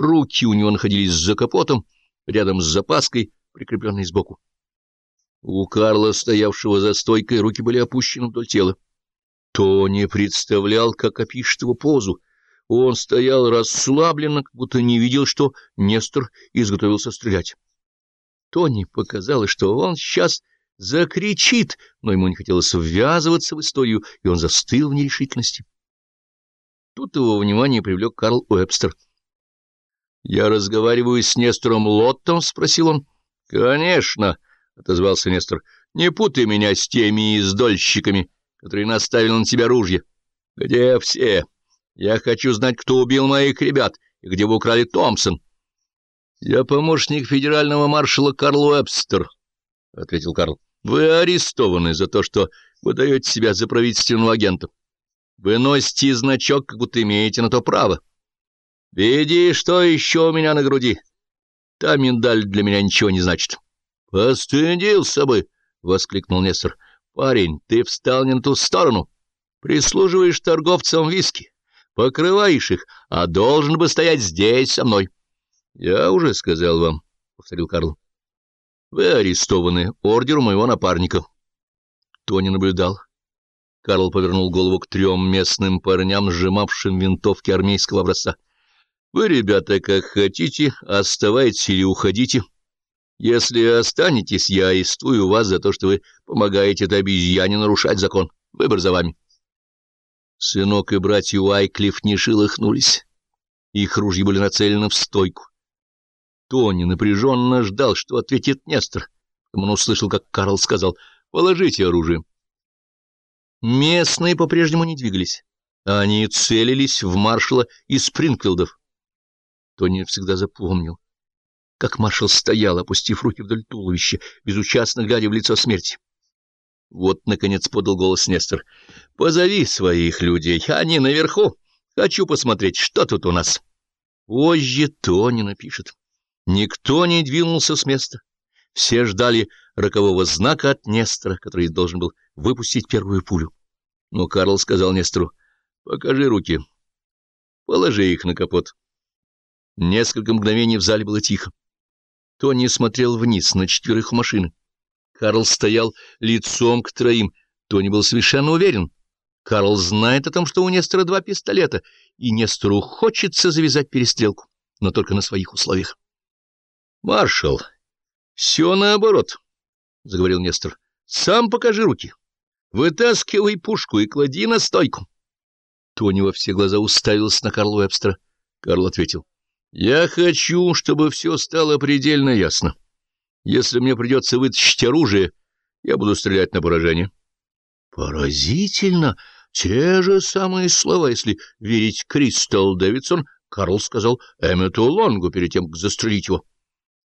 Руки у него находились за капотом, рядом с запаской, прикрепленной сбоку. У Карла, стоявшего за стойкой, руки были опущены вдоль тела. Тони представлял, как опишет его позу. Он стоял расслабленно, как будто не видел, что Нестор изготовился стрелять. Тони показалось, что он сейчас закричит, но ему не хотелось ввязываться в историю, и он застыл в нерешительности. Тут его внимание привлек Карл Уэбстер. — Я разговариваю с Нестором Лоттом? — спросил он. — Конечно, — отозвался Нестор. — Не путай меня с теми издольщиками, которые наставили на тебя ружья. — Где все? Я хочу знать, кто убил моих ребят и где вы украли Томпсон. — Я помощник федерального маршала Карл Уэбстер, — ответил Карл. — Вы арестованы за то, что выдаете себя за правительственного агента. Вы носите значок, как будто имеете на то право. Види, что еще у меня на груди. Та миндаль для меня ничего не значит. — Постыдился бы! — воскликнул Нестор. — Парень, ты встал не на ту сторону. Прислуживаешь торговцам виски, покрываешь их, а должен бы стоять здесь со мной. —— Я уже сказал вам, — повторил Карл. — Вы арестованы ордеру моего напарника. Тони наблюдал. Карл повернул голову к трем местным парням, сжимавшим винтовки армейского образца. — Вы, ребята, как хотите, оставайтесь или уходите. Если останетесь, я арестую вас за то, что вы помогаете этой обезьяне нарушать закон. Выбор за вами. Сынок и братья Уайклифф не шелохнулись. Их ружья были нацелены в стойку. Тони напряженно ждал, что ответит Нестор. Он услышал, как Карл сказал «Положите оружие». Местные по-прежнему не двигались. Они целились в маршала из Спрингфилдов. Тони всегда запомнил, как маршал стоял, опустив руки вдоль туловища, безучастно глядя в лицо смерти. Вот, наконец, подал голос Нестор. — Позови своих людей, они наверху. Хочу посмотреть, что тут у нас. Позже Тони напишет. Никто не двинулся с места. Все ждали рокового знака от Нестора, который должен был выпустить первую пулю. Но Карл сказал Нестору, «Покажи руки. Положи их на капот». Несколько мгновений в зале было тихо. Тони смотрел вниз на четверых машины. Карл стоял лицом к троим. Тони был совершенно уверен. Карл знает о том, что у Нестора два пистолета, и Нестору хочется завязать перестрелку, но только на своих условиях. — Маршал, все наоборот, — заговорил Нестор. — Сам покажи руки. Вытаскивай пушку и клади на стойку. Тони во все глаза уставился на Карла Уэбстера. Карл ответил. — Я хочу, чтобы все стало предельно ясно. Если мне придется вытащить оружие, я буду стрелять на поражение. — Поразительно! Те же самые слова, если верить Кристал Дэвидсон, Карл сказал Эммету Лонгу перед тем, как застрелить его.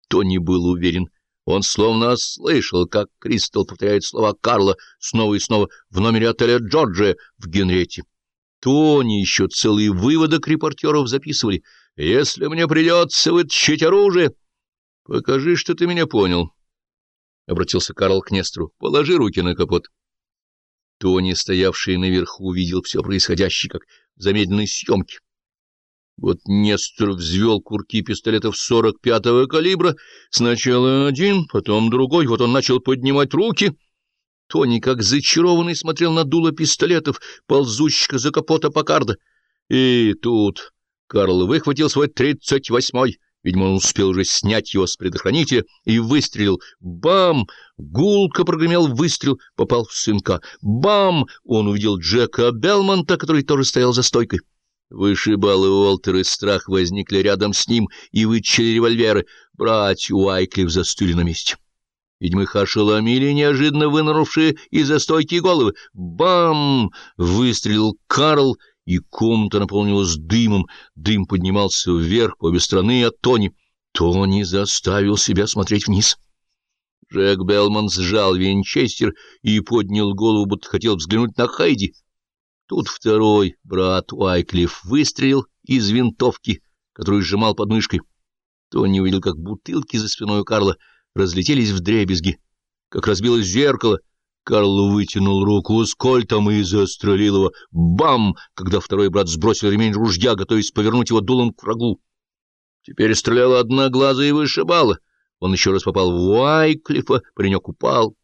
Тони был уверен. Он словно слышал, как Кристал повторяет слова Карла снова и снова в номере отеля Джорджия в Генрете. Тони еще целый выводок репортеров записывали. «Если мне придется вытащить оружие...» «Покажи, что ты меня понял», — обратился Карл к Нестру. «Положи руки на капот». Тони, стоявший наверху, увидел все происходящее, как в замедленной съемке. Вот Нестор взвел курки пистолетов 45-го калибра, сначала один, потом другой, вот он начал поднимать руки. Тони, как зачарованный, смотрел на дуло пистолетов, ползущих за капота Покарда. И тут Карл выхватил свой тридцать восьмой, видимо, он успел уже снять его с предохранителя, и выстрелил. Бам! Гулко прогремел выстрел, попал в сынка. Бам! Он увидел Джека Белмонта, который тоже стоял за стойкой. Вышибалы Уолтер и Страх возникли рядом с ним и вытащили револьверы. Братья Уайклифф застыли на месте. Видимо, их неожиданно вынырнувшие из-за стойки головы. Бам! Выстрелил Карл, и комната наполнилась дымом. Дым поднимался вверх по обе стороны от Тони. Тони заставил себя смотреть вниз. Джек Белман сжал винчестер и поднял голову, будто хотел взглянуть на Хайди. Тут второй брат Уайклифф выстрелил из винтовки, которую сжимал под мышкой. Тони увидел, как бутылки за спиной у Карла разлетелись в дребезги, как разбилось зеркало. Карл вытянул руку с кольтом и застрелил его. Бам! Когда второй брат сбросил ремень ружья, готовясь повернуть его дулом к врагу. Теперь стреляла одноглазая и вышибала. Он еще раз попал в Уайклифа, паренек упал.